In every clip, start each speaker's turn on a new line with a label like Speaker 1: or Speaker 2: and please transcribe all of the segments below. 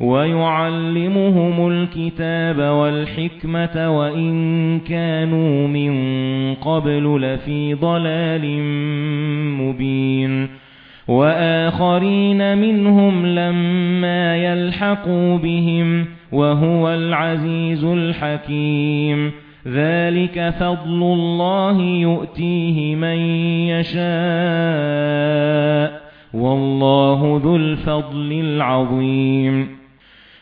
Speaker 1: وَيُعَلِّمُهُمُ الْكِتَابَ وَالْحِكْمَةَ وَإِن كَانُوا مِن قَبْلُ لَفِي ضَلَالٍ مُبِينٍ وَآخَرِينَ مِنْهُمْ لَمَّا يَلْحَقُوا بِهِمْ وَهُوَ الْعَزِيزُ الْحَكِيمُ ذَلِكَ فَضْلُ اللَّهِ يُؤْتِيهِ مَن يَشَاءُ وَاللَّهُ ذُو الْفَضْلِ الْعَظِيمِ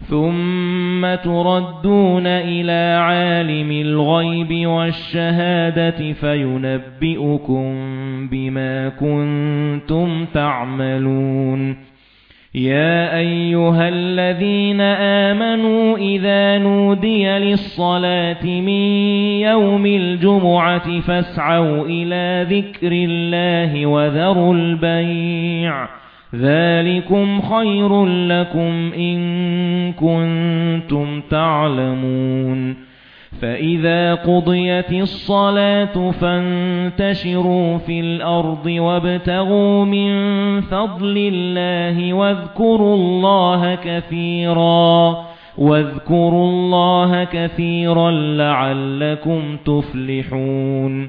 Speaker 1: ثُمَّ تُرَدُّونَ إِلَى عَالِمِ الْغَيْبِ وَالشَّهَادَةِ فَيُنَبِّئُكُم بِمَا كُنتُمْ تَعْمَلُونَ يَا أَيُّهَا الَّذِينَ آمَنُوا إِذَا نُودِيَ لِلصَّلَاةِ مِنْ يَوْمِ الْجُمُعَةِ فَاسْعَوْا إِلَى ذِكْرِ اللَّهِ وَذَرُوا الْبَيْعَ ذَلِكُمْ خَيْرٌ لَكُمْ إِن كُنتُمْ تَعْلَمُونَ فَإِذَا قُضِيَتِ الصَّلَاةُ فَانتَشِرُوا فِي الْأَرْضِ وَابْتَغُوا مِن فَضْلِ اللَّهِ وَاذْكُرُوا اللَّهَ كَثِيرًا وَاذْكُرُوا اللَّهَ كَثِيرًا لَّعَلَّكُمْ تُفْلِحُونَ